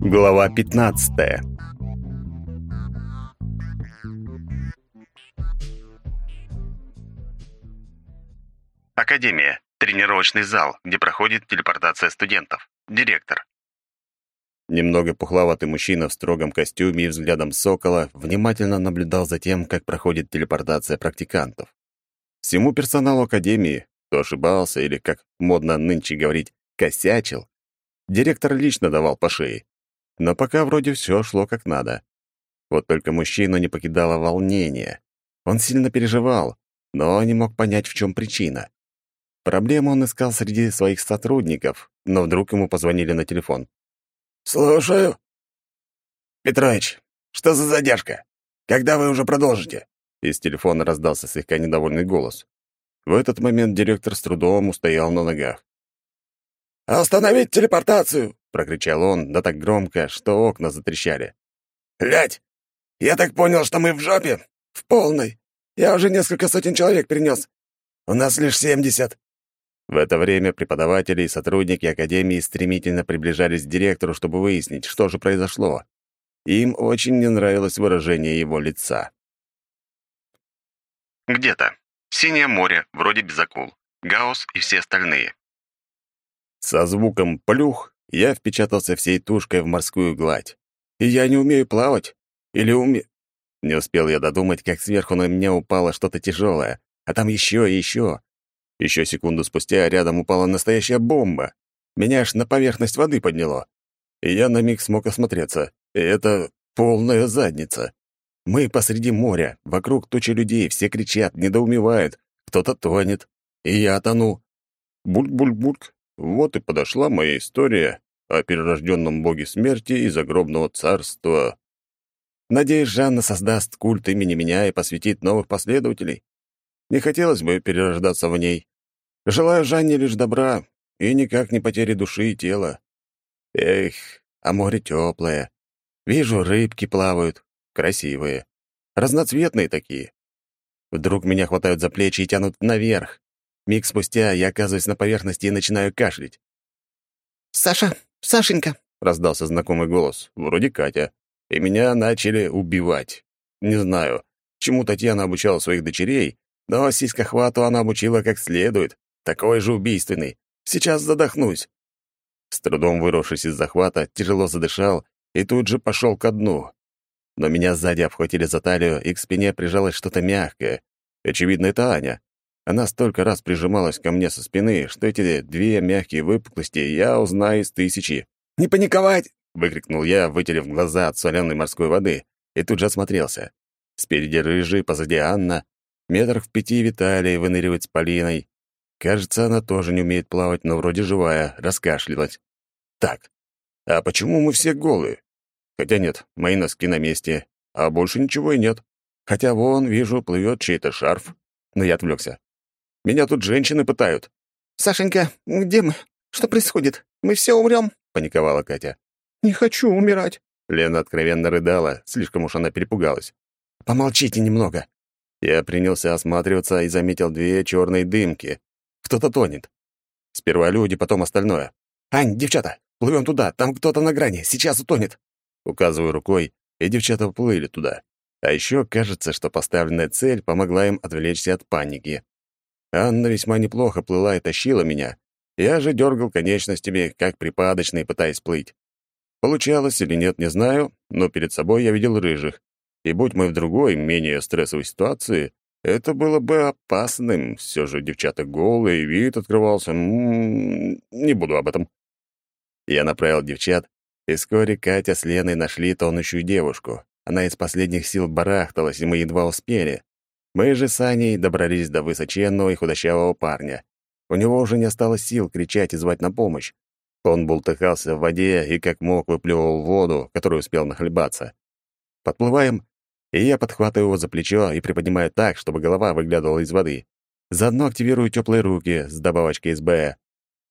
Глава 15. Академия. Тренировочный зал, где проходит телепортация студентов. Директор. Немного пухловатый мужчина в строгом костюме и взглядом сокола внимательно наблюдал за тем, как проходит телепортация практикантов. Всему персоналу Академии, кто ошибался или, как модно нынче говорить, косячил, директор лично давал по шее. Но пока вроде все шло как надо. Вот только мужчину не покидало волнение. Он сильно переживал, но не мог понять, в чем причина. Проблему он искал среди своих сотрудников, но вдруг ему позвонили на телефон. «Слушаю». «Петрович, что за задержка? Когда вы уже продолжите?» Из телефона раздался слегка недовольный голос. В этот момент директор с трудом устоял на ногах. «Остановить телепортацию!» — прокричал он, да так громко, что окна затрещали. «Блядь! Я так понял, что мы в жопе? В полной. Я уже несколько сотен человек принес. У нас лишь семьдесят. В это время преподаватели и сотрудники Академии стремительно приближались к директору, чтобы выяснить, что же произошло. Им очень не нравилось выражение его лица. Где-то. Синее море, вроде без акул. Гаус и все остальные. Со звуком «плюх» я впечатался всей тушкой в морскую гладь. И я не умею плавать? Или уме... Не успел я додумать, как сверху на меня упало что-то тяжелое, а там еще и еще. Еще секунду спустя рядом упала настоящая бомба. Меня аж на поверхность воды подняло. И я на миг смог осмотреться. И это полная задница. Мы посреди моря, вокруг тучи людей, все кричат, недоумевают. Кто-то тонет. И я тону. Бульк-бульк-бульк. Вот и подошла моя история о перерожденном боге смерти и загробного царства. Надеюсь, Жанна создаст культ имени меня и посвятит новых последователей. Не хотелось бы перерождаться в ней. Желаю Жанне лишь добра и никак не потери души и тела. Эх, а море теплое. Вижу, рыбки плавают, красивые, разноцветные такие. Вдруг меня хватают за плечи и тянут наверх. Миг спустя я оказываюсь на поверхности и начинаю кашлять. «Саша! Сашенька!» — раздался знакомый голос, вроде Катя. И меня начали убивать. Не знаю, чему Татьяна обучала своих дочерей, но сиськохвату она обучила как следует. Такой же убийственный. Сейчас задохнусь. С трудом вырвавшись из захвата, тяжело задышал и тут же пошел ко дну. Но меня сзади обхватили за талию, и к спине прижалось что-то мягкое. Очевидно, это Аня. Она столько раз прижималась ко мне со спины, что эти две мягкие выпуклости я узнаю из тысячи. «Не паниковать!» — выкрикнул я, вытерев глаза от соленой морской воды, и тут же осмотрелся. Спереди рыжий, позади Анна, Метрах в пяти Виталий выныривает с Полиной. Кажется, она тоже не умеет плавать, но вроде живая, раскашлялась. Так, а почему мы все голые? Хотя нет, мои носки на месте, а больше ничего и нет. Хотя вон, вижу, плывет чей-то шарф. Но я отвлекся. Меня тут женщины пытают. «Сашенька, где мы? Что происходит? Мы все умрем?» — паниковала Катя. «Не хочу умирать». Лена откровенно рыдала, слишком уж она перепугалась. «Помолчите немного. Я принялся осматриваться и заметил две черные дымки. Кто-то тонет. Сперва люди, потом остальное. «Ань, девчата, плывем туда, там кто-то на грани, сейчас утонет!» Указываю рукой, и девчата плыли туда. А еще кажется, что поставленная цель помогла им отвлечься от паники. Анна весьма неплохо плыла и тащила меня. Я же дергал конечностями, как припадочный, пытаясь плыть. Получалось или нет, не знаю, но перед собой я видел рыжих. И будь мы в другой, менее стрессовой ситуации, это было бы опасным. Все же девчата голые, вид открывался. М -м -м, не буду об этом. Я направил девчат, и вскоре Катя с Леной нашли тонущую девушку. Она из последних сил барахталась, и мы едва успели. Мы же с Аней добрались до высоченного и худощавого парня. У него уже не осталось сил кричать и звать на помощь. Он бултыхался в воде и как мог выплевывал воду, которую успел нахлебаться. Подплываем, и я подхватываю его за плечо и приподнимаю так, чтобы голова выглядывала из воды. Заодно активирую теплые руки с добавочкой СБ.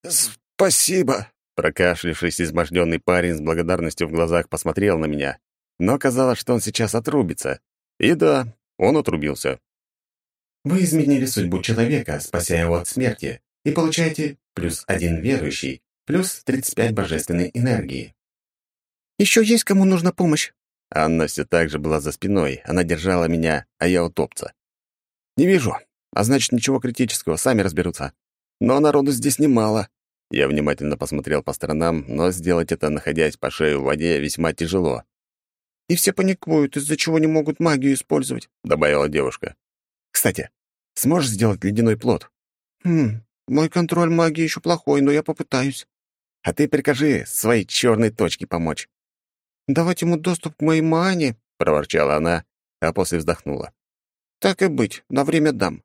«Спасибо!» Прокашлившись, изможденный парень с благодарностью в глазах посмотрел на меня. Но казалось, что он сейчас отрубится. И да, он отрубился. Вы изменили судьбу человека, спася его от смерти, и получаете плюс один верующий, плюс 35 божественной энергии. Еще есть кому нужна помощь?» Анна все так же была за спиной. Она держала меня, а я утопца. «Не вижу. А значит, ничего критического, сами разберутся. Но народу здесь немало». Я внимательно посмотрел по сторонам, но сделать это, находясь по шею в воде, весьма тяжело. «И все паникуют, из-за чего не могут магию использовать», — добавила девушка. «Кстати, сможешь сделать ледяной плод?» «Хм, мой контроль магии еще плохой, но я попытаюсь». «А ты прикажи своей черной точке помочь». «Давать ему доступ к моей мане», — проворчала она, а после вздохнула. «Так и быть, на время дам».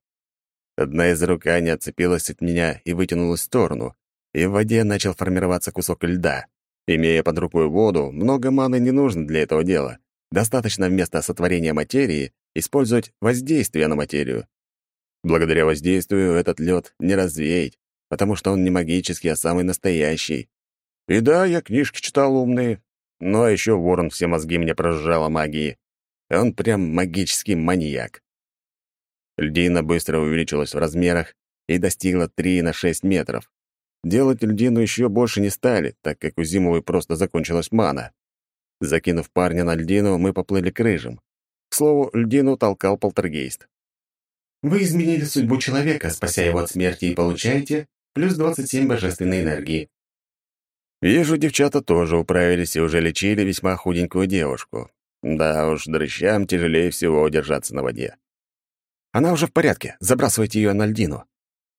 Одна из рук Ани отцепилась от меня и вытянулась в сторону, и в воде начал формироваться кусок льда. Имея под рукой воду, много маны не нужно для этого дела. Достаточно вместо сотворения материи использовать воздействие на материю. Благодаря воздействию этот лед не развеять, потому что он не магический, а самый настоящий. И да, я книжки читал умные, но еще ворон все мозги мне прожужжал о магии. Он прям магический маньяк. Льдина быстро увеличилась в размерах и достигла 3 на 6 метров. Делать льдину еще больше не стали, так как у Зимовой просто закончилась мана. Закинув парня на льдину, мы поплыли к рыжим. К слову, льдину толкал полтергейст. Вы изменили судьбу человека, спася его от смерти, и получаете плюс 27 божественной энергии. Вижу, девчата тоже управились и уже лечили весьма худенькую девушку. Да уж, дрыщам тяжелее всего удержаться на воде. Она уже в порядке, забрасывайте ее на льдину.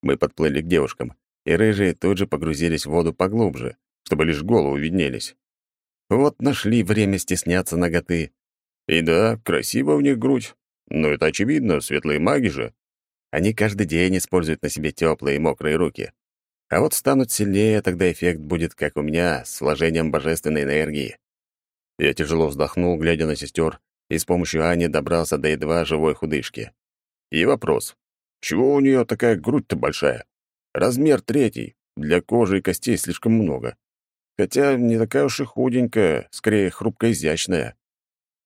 Мы подплыли к девушкам, и рыжие тут же погрузились в воду поглубже, чтобы лишь голову виднелись. Вот нашли время стесняться ноготы. И да, красиво в них грудь. Но это очевидно, светлые маги же. Они каждый день используют на себе теплые и мокрые руки. А вот станут сильнее, тогда эффект будет, как у меня, с вложением божественной энергии. Я тяжело вздохнул, глядя на сестер, и с помощью Ани добрался до едва живой худышки. И вопрос. Чего у нее такая грудь-то большая? Размер третий. Для кожи и костей слишком много. Хотя не такая уж и худенькая, скорее хрупко-изящная.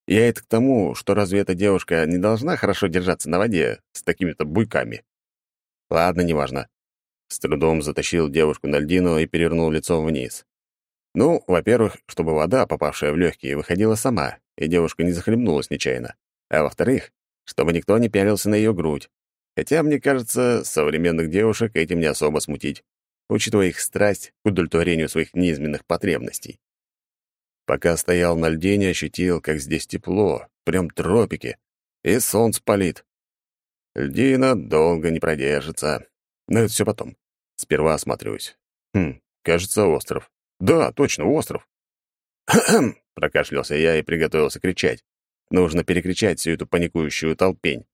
Я это к тому, что разве эта девушка не должна хорошо держаться на воде с такими-то буйками? Ладно, неважно. С трудом затащил девушку на льдину и перевернул лицом вниз. Ну, во-первых, чтобы вода, попавшая в легкие, выходила сама, и девушка не захлебнулась нечаянно. А во-вторых, чтобы никто не пялился на ее грудь. Хотя, мне кажется, современных девушек этим не особо смутить, учитывая их страсть к удовлетворению своих неизменных потребностей. Пока стоял на льдине, ощутил, как здесь тепло, прям тропики, и солнце палит. Льдина долго не продержится, но это все потом. Сперва осматриваюсь. Хм, кажется, остров. Да, точно, остров. «Хм!» — прокашлялся я и приготовился кричать. Нужно перекричать всю эту паникующую толпень.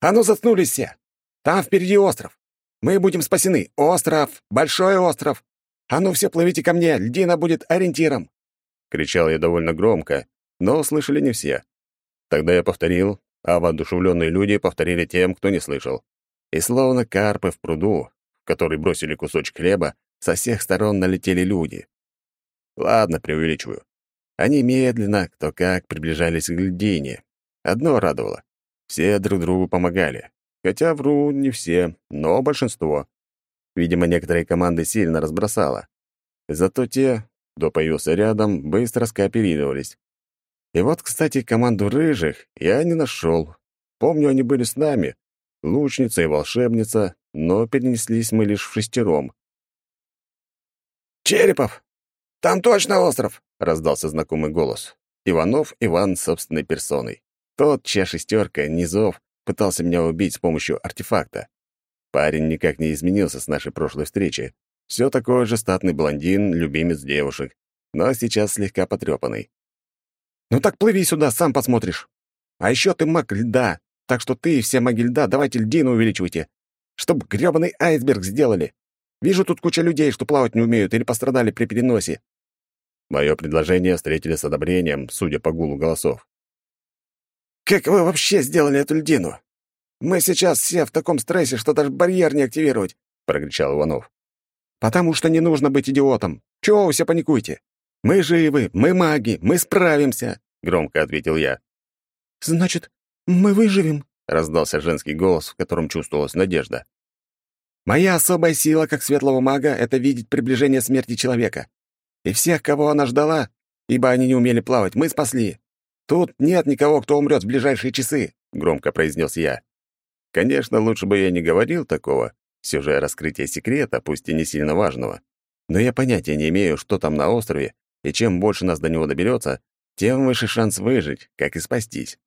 «А ну, заткнулись все! Там впереди остров! Мы будем спасены! Остров! Большой остров! А ну, все плывите ко мне! Льдина будет ориентиром!» Кричал я довольно громко, но услышали не все. Тогда я повторил, а воодушевленные люди повторили тем, кто не слышал и словно карпы в пруду, в который бросили кусочек хлеба, со всех сторон налетели люди. Ладно, преувеличиваю. Они медленно, кто как, приближались к льдине. Одно радовало. Все друг другу помогали. Хотя вру не все, но большинство. Видимо, некоторые команды сильно разбросало. Зато те, кто появился рядом, быстро скооперировались. И вот, кстати, команду рыжих я не нашел. Помню, они были с нами, лучница и волшебница, но перенеслись мы лишь в шестером. «Черепов! Там точно остров!» — раздался знакомый голос. Иванов Иван собственной персоной. Тот, чья шестерка, Низов, пытался меня убить с помощью артефакта. Парень никак не изменился с нашей прошлой встречи. Все такой же статный блондин, любимец девушек, но сейчас слегка потрепанный. «Ну так плыви сюда, сам посмотришь. А еще ты маг льда, так что ты и все маги льда давайте льдину увеличивайте. Чтоб грёбаный айсберг сделали. Вижу тут куча людей, что плавать не умеют или пострадали при переносе». Мое предложение встретили с одобрением, судя по гулу голосов. «Как вы вообще сделали эту льдину? Мы сейчас все в таком стрессе, что даже барьер не активировать», — прокричал Иванов. «Потому что не нужно быть идиотом. Чего вы все паникуете? Мы живы, мы маги, мы справимся», — громко ответил я. «Значит, мы выживем», — раздался женский голос, в котором чувствовалась надежда. «Моя особая сила, как светлого мага, — это видеть приближение смерти человека. И всех, кого она ждала, ибо они не умели плавать, мы спасли. Тут нет никого, кто умрет в ближайшие часы», — громко произнес я. Конечно, лучше бы я не говорил такого, все же раскрытие секрета, пусть и не сильно важного. Но я понятия не имею, что там на острове, и чем больше нас до него доберется, тем выше шанс выжить, как и спастись.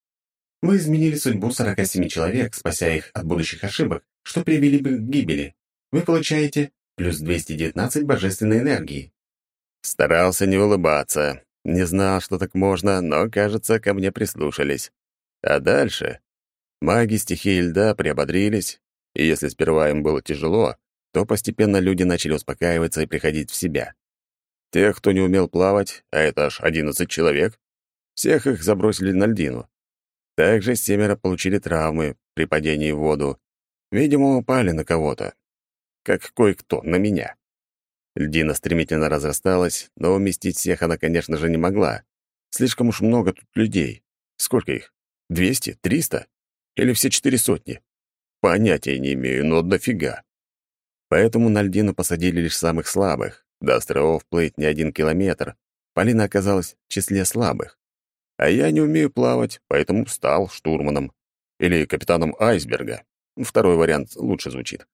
Вы изменили судьбу 47 человек, спася их от будущих ошибок, что привели бы к гибели. Вы получаете плюс 219 божественной энергии. Старался не улыбаться. Не знал, что так можно, но, кажется, ко мне прислушались. А дальше? Маги стихии льда приободрились, и если сперва им было тяжело, то постепенно люди начали успокаиваться и приходить в себя. Тех, кто не умел плавать, а это аж 11 человек, всех их забросили на льдину. Также семеро получили травмы при падении в воду. Видимо, упали на кого-то. Как кое-кто, на меня. Льдина стремительно разрасталась, но уместить всех она, конечно же, не могла. Слишком уж много тут людей. Сколько их? Двести? Триста? Или все четыре сотни? Понятия не имею, но дофига. Поэтому на льдину посадили лишь самых слабых. До островов плыть не один километр. Полина оказалась в числе слабых. А я не умею плавать, поэтому стал штурманом. Или капитаном айсберга. Второй вариант лучше звучит.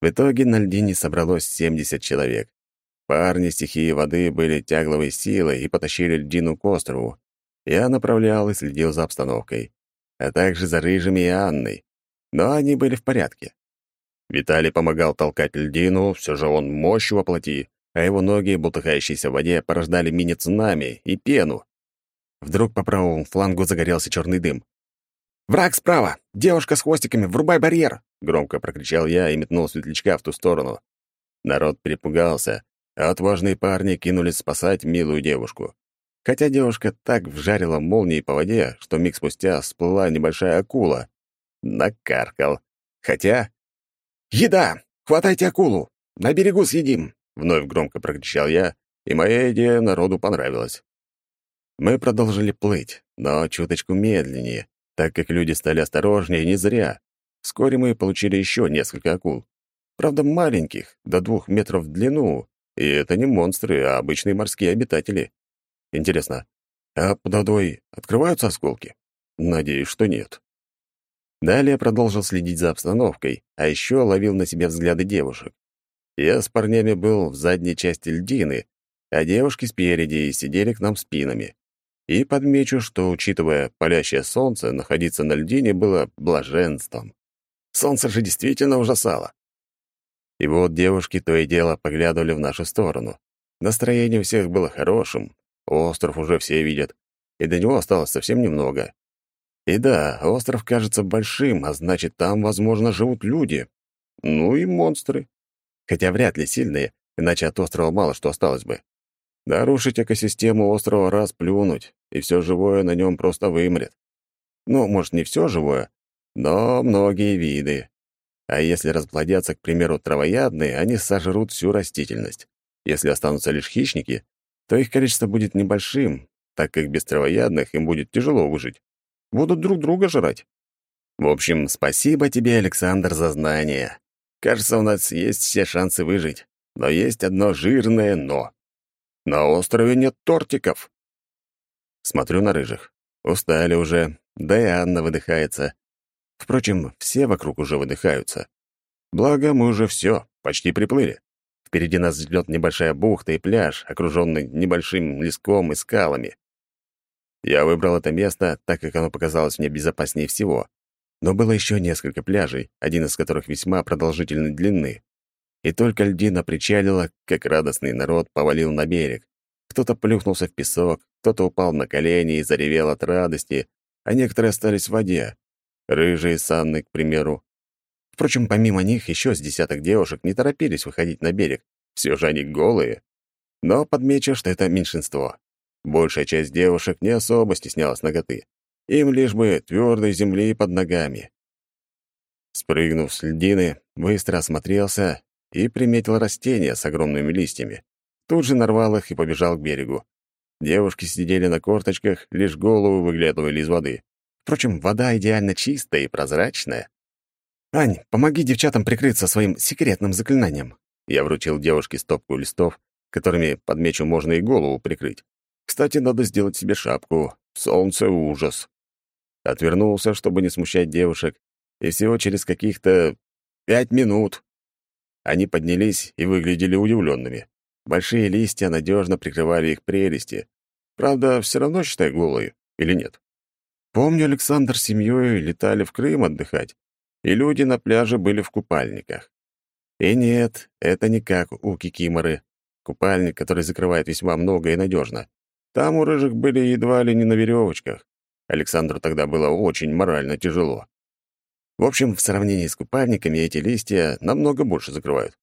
В итоге на льдине собралось 70 человек. Парни стихии воды были тягловой силой и потащили льдину к острову. Я направлял и следил за обстановкой, а также за Рыжими и Анной. Но они были в порядке. Виталий помогал толкать льдину, все же он мощь воплоти, а его ноги, бултыхающиеся в воде, порождали мини-цунами и пену. Вдруг по правому флангу загорелся черный дым. «Враг справа! Девушка с хвостиками! Врубай барьер!» — громко прокричал я и метнул светлячка в ту сторону. Народ перепугался, а отважные парни кинулись спасать милую девушку. Хотя девушка так вжарила молнией по воде, что миг спустя всплыла небольшая акула. Накаркал. Хотя... «Еда! Хватайте акулу! На берегу съедим!» — вновь громко прокричал я, и моя идея народу понравилась. Мы продолжили плыть, но чуточку медленнее, так как люди стали осторожнее не зря. Вскоре мы получили еще несколько акул. Правда, маленьких, до двух метров в длину, и это не монстры, а обычные морские обитатели. Интересно, а под водой открываются осколки? Надеюсь, что нет. Далее продолжил следить за обстановкой, а еще ловил на себе взгляды девушек. Я с парнями был в задней части льдины, а девушки спереди и сидели к нам спинами. И подмечу, что, учитывая палящее солнце, находиться на льдине было блаженством. Солнце же действительно ужасало. И вот девушки то и дело поглядывали в нашу сторону. Настроение у всех было хорошим, остров уже все видят, и до него осталось совсем немного. И да, остров кажется большим, а значит, там, возможно, живут люди. Ну и монстры. Хотя вряд ли сильные, иначе от острова мало что осталось бы. Нарушить экосистему острова раз плюнуть, и все живое на нем просто вымрет. Ну, может, не все живое, но многие виды. А если расплодятся, к примеру, травоядные, они сожрут всю растительность. Если останутся лишь хищники, то их количество будет небольшим, так как без травоядных им будет тяжело выжить. Будут друг друга жрать. В общем, спасибо тебе, Александр, за знания. Кажется, у нас есть все шансы выжить. Но есть одно жирное «но». На острове нет тортиков. Смотрю на рыжих. Устали уже, да и Анна выдыхается. Впрочем, все вокруг уже выдыхаются. Благо, мы уже все, почти приплыли. Впереди нас ждет небольшая бухта и пляж, окруженный небольшим леском и скалами. Я выбрал это место, так как оно показалось мне безопаснее всего. Но было еще несколько пляжей, один из которых весьма продолжительной длины. И только льдина причалила, как радостный народ повалил на берег. Кто-то плюхнулся в песок, кто-то упал на колени и заревел от радости, а некоторые остались в воде. Рыжие с Анной, к примеру. Впрочем, помимо них, еще с десяток девушек не торопились выходить на берег. Все же они голые. Но подмечу, что это меньшинство. Большая часть девушек не особо стеснялась ноготы. Им лишь бы твердой земли под ногами. Спрыгнув с льдины, быстро осмотрелся и приметил растения с огромными листьями. Тут же нарвал их и побежал к берегу. Девушки сидели на корточках, лишь голову выглядывали из воды. Впрочем, вода идеально чистая и прозрачная. «Ань, помоги девчатам прикрыться своим секретным заклинанием». Я вручил девушке стопку листов, которыми, подмечу, можно и голову прикрыть. Кстати, надо сделать себе шапку. Солнце — ужас. Отвернулся, чтобы не смущать девушек, и всего через каких-то пять минут они поднялись и выглядели удивленными. Большие листья надежно прикрывали их прелести. Правда, все равно считай голые, или нет? Помню, Александр с семьей летали в Крым отдыхать, и люди на пляже были в купальниках. И нет, это не как у кикиморы. Купальник, который закрывает весьма много и надежно. Там у рыжих были едва ли не на веревочках. Александру тогда было очень морально тяжело. В общем, в сравнении с купальниками эти листья намного больше закрывают.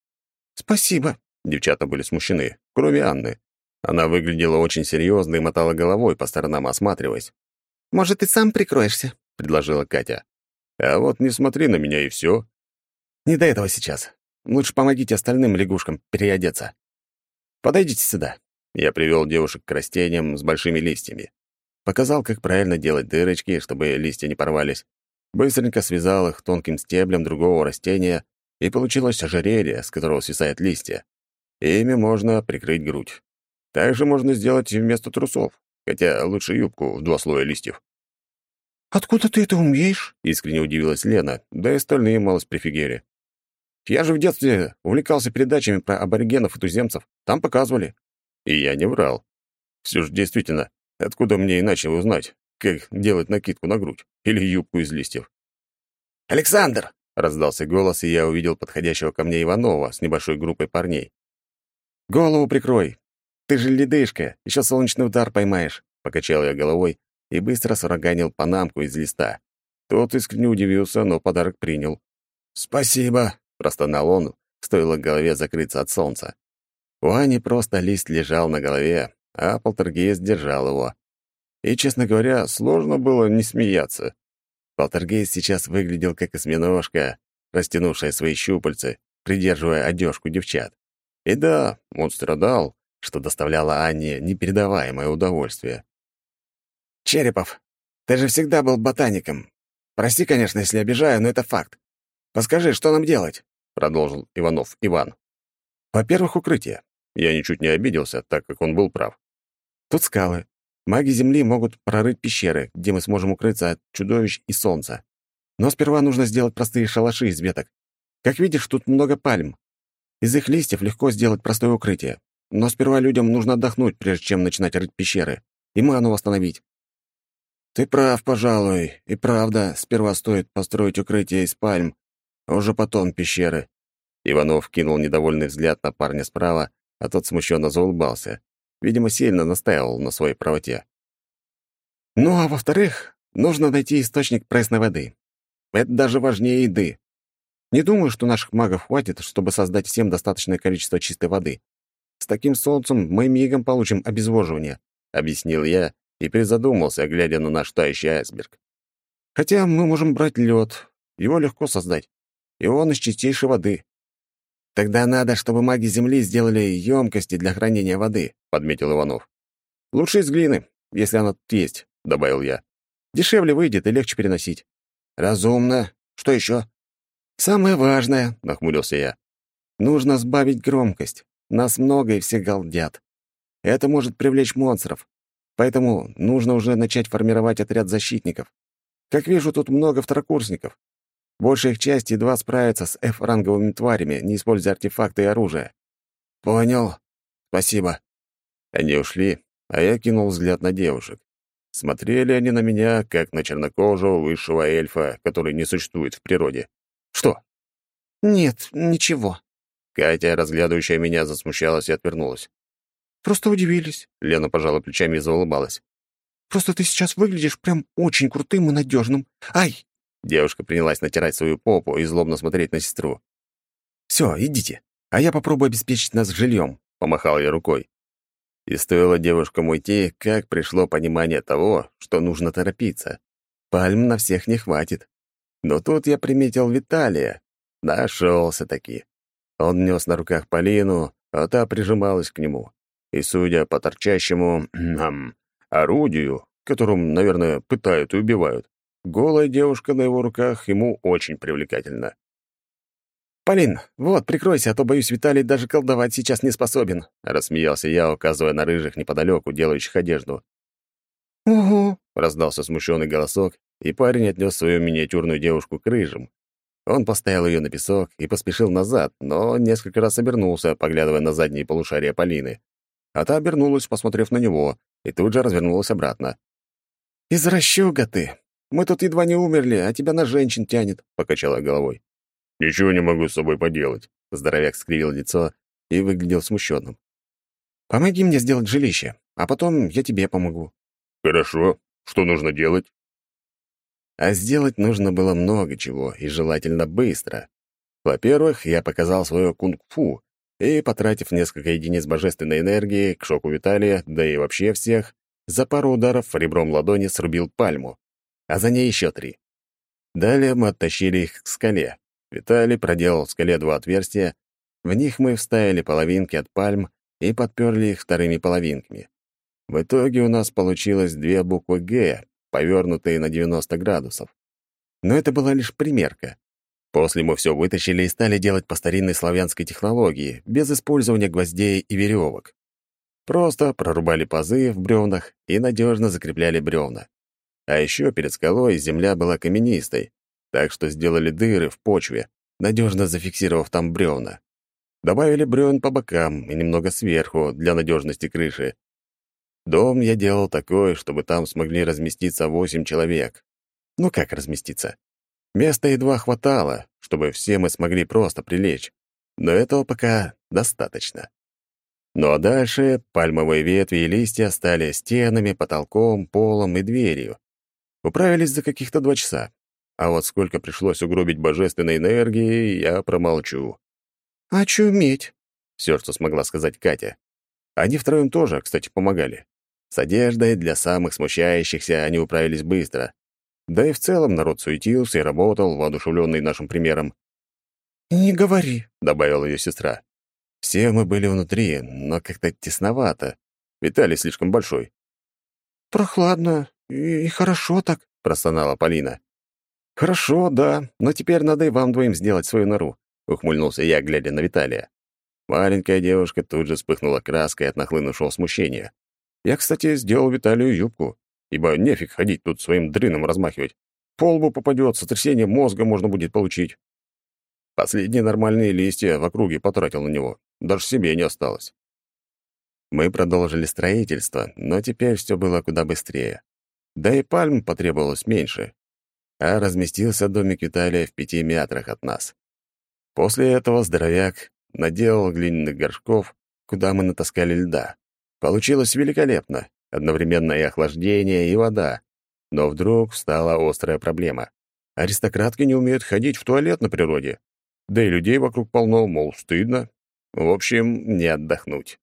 «Спасибо», — девчата были смущены, кроме Анны. Она выглядела очень серьезно и мотала головой, по сторонам осматриваясь. «Может, ты сам прикроешься?» — предложила Катя. «А вот не смотри на меня, и все. Не до этого сейчас. Лучше помогите остальным лягушкам переодеться. Подойдите сюда». Я привел девушек к растениям с большими листьями. Показал, как правильно делать дырочки, чтобы листья не порвались. Быстренько связал их тонким стеблем другого растения, и получилось ожерелье, с которого свисают листья. Ими можно прикрыть грудь. Также можно сделать и вместо трусов, хотя лучше юбку в два слоя листьев. «Откуда ты это умеешь?» — искренне удивилась Лена, да и остальные малость прифигели. «Я же в детстве увлекался передачами про аборигенов и туземцев. Там показывали». И я не врал. Все же действительно, откуда мне иначе узнать, как делать накидку на грудь или юбку из листьев? «Александр!» — раздался голос, и я увидел подходящего ко мне Иванова с небольшой группой парней. «Голову прикрой! Ты же ледышка, еще солнечный удар поймаешь!» — покачал я головой и быстро сраганил панамку из листа. Тот искренне удивился, но подарок принял. «Спасибо!» — простонал он, стоило голове закрыться от солнца. У Ани просто лист лежал на голове, а полтергейст держал его. И, честно говоря, сложно было не смеяться. Полтергейст сейчас выглядел как осьминожка, растянувшая свои щупальцы, придерживая одежку девчат. И да, он страдал, что доставляло Анне непередаваемое удовольствие. «Черепов, ты же всегда был ботаником. Прости, конечно, если обижаю, но это факт. Подскажи, что нам делать?» — продолжил Иванов Иван. «Во-первых, укрытие. Я ничуть не обиделся, так как он был прав. Тут скалы. Маги Земли могут прорыть пещеры, где мы сможем укрыться от чудовищ и солнца. Но сперва нужно сделать простые шалаши из веток. Как видишь, тут много пальм. Из их листьев легко сделать простое укрытие. Но сперва людям нужно отдохнуть, прежде чем начинать рыть пещеры, и ману восстановить. Ты прав, пожалуй, и правда, сперва стоит построить укрытие из пальм, а уже потом пещеры. Иванов кинул недовольный взгляд на парня справа, а тот смущенно заулыбался. Видимо, сильно настаивал на своей правоте. Ну, а во-вторых, нужно найти источник пресной воды. Это даже важнее еды. Не думаю, что наших магов хватит, чтобы создать всем достаточное количество чистой воды. С таким солнцем мы мигом получим обезвоживание, — объяснил я и призадумался, глядя на наш тающий айсберг. Хотя мы можем брать лед, его легко создать, и он из чистейшей воды. «Тогда надо, чтобы маги Земли сделали емкости для хранения воды», — подметил Иванов. «Лучше из глины, если она тут есть», — добавил я. «Дешевле выйдет и легче переносить». «Разумно. Что еще?» «Самое важное», — нахмурился я. «Нужно сбавить громкость. Нас много и все галдят. Это может привлечь монстров. Поэтому нужно уже начать формировать отряд защитников. Как вижу, тут много второкурсников. Большая их часть едва справится с F-ранговыми тварями, не используя артефакты и оружие. Понял. Спасибо. Они ушли, а я кинул взгляд на девушек. Смотрели они на меня, как на чернокожего высшего эльфа, который не существует в природе. Что? Нет, ничего. Катя, разглядывающая меня, засмущалась и отвернулась. Просто удивились. Лена пожала плечами и заулыбалась. Просто ты сейчас выглядишь прям очень крутым и надежным. Ай! Девушка принялась натирать свою попу и злобно смотреть на сестру. «Все, идите, а я попробую обеспечить нас жильем», — помахал я рукой. И стоило девушкам уйти, как пришло понимание того, что нужно торопиться. Пальм на всех не хватит. Но тут я приметил Виталия. Нашелся таки. Он нес на руках Полину, а та прижималась к нему. И, судя по торчащему орудию, которым, наверное, пытают и убивают, Голая девушка на его руках ему очень привлекательна. «Полин, вот, прикройся, а то, боюсь, Виталий даже колдовать сейчас не способен», — рассмеялся я, указывая на рыжих неподалеку, делающих одежду. «Угу», — раздался смущенный голосок, и парень отнес свою миниатюрную девушку к рыжим. Он поставил ее на песок и поспешил назад, но несколько раз обернулся, поглядывая на задние полушария Полины. А та обернулась, посмотрев на него, и тут же развернулась обратно. «Извращуга ты! Мы тут едва не умерли, а тебя на женщин тянет», — покачала головой. «Ничего не могу с собой поделать», — здоровяк скривил лицо и выглядел смущенным. «Помоги мне сделать жилище, а потом я тебе помогу». «Хорошо. Что нужно делать?» А сделать нужно было много чего, и желательно быстро. Во-первых, я показал свое кунг-фу, и, потратив несколько единиц божественной энергии к шоку Виталия, да и вообще всех, за пару ударов ребром ладони срубил пальму, а за ней еще три. Далее мы оттащили их к скале. Виталий проделал в скале два отверстия, в них мы вставили половинки от пальм и подперли их вторыми половинками. В итоге у нас получилось две буквы «Г», повернутые на 90 градусов. Но это была лишь примерка. После мы все вытащили и стали делать по старинной славянской технологии, без использования гвоздей и веревок. Просто прорубали пазы в бревнах и надежно закрепляли бревна. А еще перед скалой земля была каменистой, так что сделали дыры в почве, надежно зафиксировав там бревна. Добавили бревен по бокам и немного сверху для надежности крыши. Дом я делал такой, чтобы там смогли разместиться восемь человек. Ну как разместиться? Места едва хватало, чтобы все мы смогли просто прилечь. Но этого пока достаточно. Ну а дальше пальмовые ветви и листья стали стенами, потолком, полом и дверью. Управились за каких-то два часа. А вот сколько пришлось угробить божественной энергии, я промолчу. «Очуметь!» — все, что смогла сказать Катя. Они втроем тоже, кстати, помогали. С одеждой для самых смущающихся они управились быстро. Да и в целом народ суетился и работал, воодушевленный нашим примером. «Не говори», — добавила ее сестра. Все мы были внутри, но как-то тесновато. Виталий слишком большой. «Прохладно и, хорошо так», — простонала Полина. «Хорошо, да, но теперь надо и вам двоим сделать свою нору», — ухмыльнулся я, глядя на Виталия. Маленькая девушка тут же вспыхнула краской от нахлынувшего смущения. Я, кстати, сделал Виталию юбку, ибо нефиг ходить тут своим дрыном размахивать. По лбу попадет, сотрясение мозга можно будет получить. Последние нормальные листья в округе потратил на него. Даже себе не осталось. Мы продолжили строительство, но теперь все было куда быстрее. Да и пальм потребовалось меньше. А разместился домик Виталия в пяти метрах от нас. После этого здоровяк наделал глиняных горшков, куда мы натаскали льда. Получилось великолепно. Одновременно и охлаждение, и вода. Но вдруг встала острая проблема. Аристократки не умеют ходить в туалет на природе. Да и людей вокруг полно, мол, стыдно. В общем, не отдохнуть.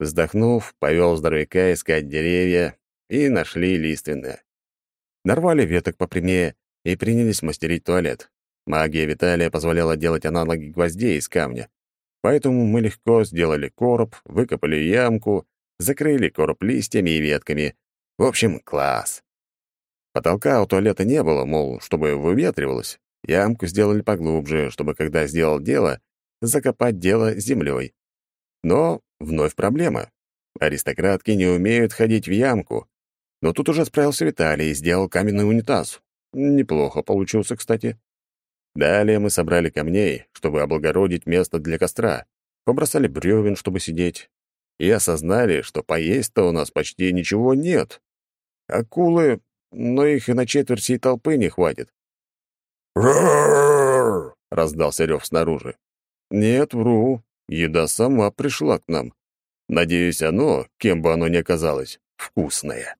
Вздохнув, повел здоровяка искать деревья, и нашли лиственные. Нарвали веток попрямее и принялись мастерить туалет. Магия Виталия позволяла делать аналоги гвоздей из камня. Поэтому мы легко сделали короб, выкопали ямку, закрыли короб листьями и ветками. В общем, класс. Потолка у туалета не было, мол, чтобы выветривалось. Ямку сделали поглубже, чтобы, когда сделал дело, закопать дело землей. Но вновь проблема. Аристократки не умеют ходить в ямку. Но тут уже справился Виталий и сделал каменный унитаз. Неплохо получился, кстати. Далее мы собрали камней, чтобы облагородить место для костра, побросали бревен, чтобы сидеть, и осознали, что поесть-то у нас почти ничего нет. Акулы, но их и на четверть всей толпы не хватит. «Рррррр!» — раздался рев снаружи. «Нет, вру. Еда сама пришла к нам. Надеюсь, оно, кем бы оно ни оказалось, вкусное».